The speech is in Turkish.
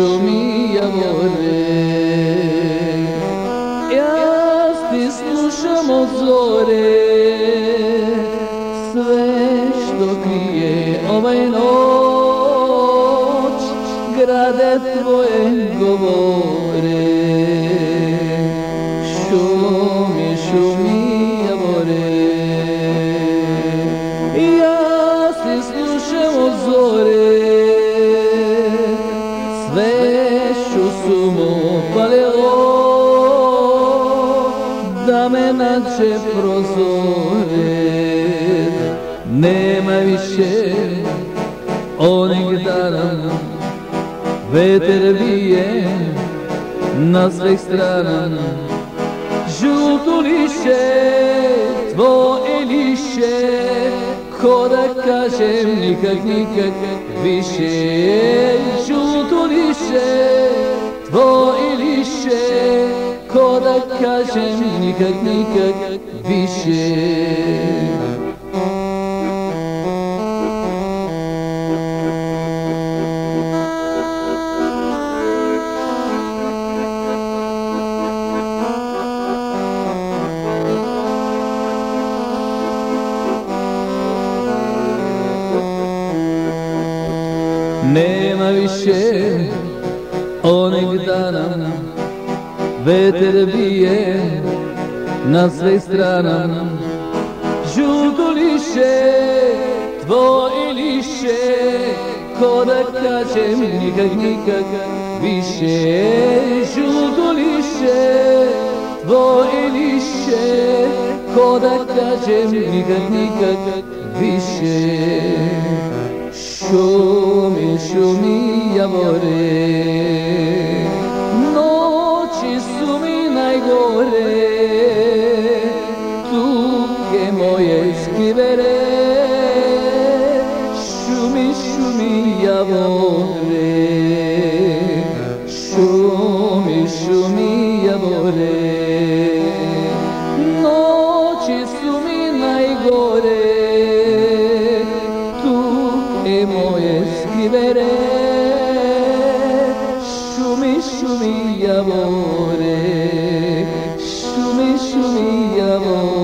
mi javone Ja ti slušam od zore. Sve što krije ovaj noć Grade tvoje govore. Šumi, šumi javore Ja ti slušam od zore. Nađe prozore Nema više onih dana Veter bije na svih strana Žuto liše, tvoje liše Ko da kažem nikak, nikak više Žuto liše, tvoje Kažem nikak, nikak više Nema više onih dana Veter bije na sve strana Žuto liše, tvoje liše Ko da kažem nikak, nikak više. Žuto liše, tvoje liše Ko da kažem nikak, nikak više. Šumi, šumi, amore দিবেরে সুমি সুমি রে। সুমি সুমি রে। নচি সুমি নাই গোরে তু এ ময়ে স্কিবেরে সুমি সুমি রে। সুমি সুমি রে